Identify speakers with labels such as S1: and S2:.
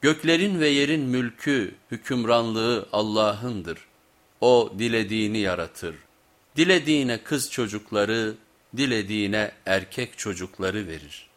S1: Göklerin ve yerin mülkü, hükümranlığı Allah'ındır. O dilediğini yaratır. Dilediğine kız çocukları, dilediğine erkek çocukları verir.